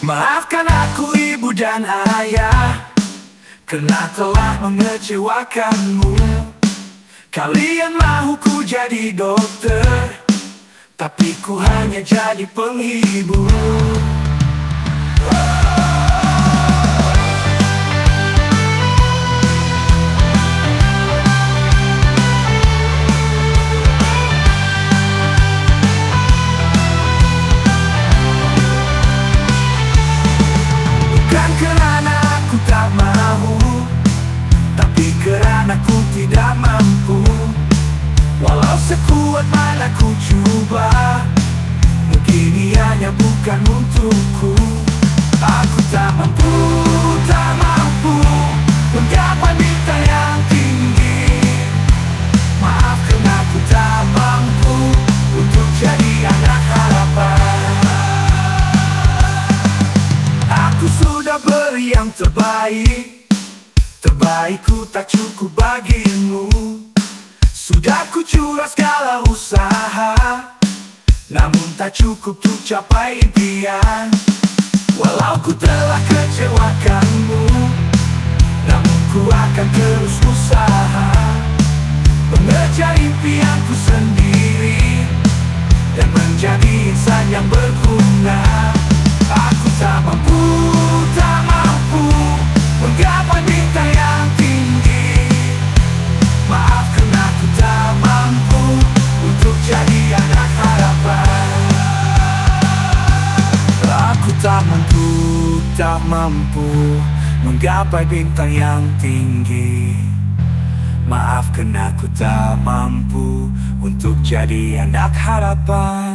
Maafkan aku ibu dan ayah Karena telah mengecewakanmu. Kalian mahu ku jadi dokter Tapi ku hanya jadi penghibur sekuat mana ku coba Mungkin ianya bukan untukku. Aku tak mampu, tak mampu Menggapai bintang yang tinggi. Maafkan aku tak mampu Untuk jadi anak harapan. Aku sudah beri yang terbaik. Terbaikku tak cukup bagimu Sudah ku curah segala usaha Namun tak cukup untuk capai impian. Walau ku telah kecewakanmu Namun ku akan terus usaha. Mengejar impianku tak mampu, tak mampu Menggapai bintang yang tinggi. Maafkan aku tak mampu Untuk jadi anak harapan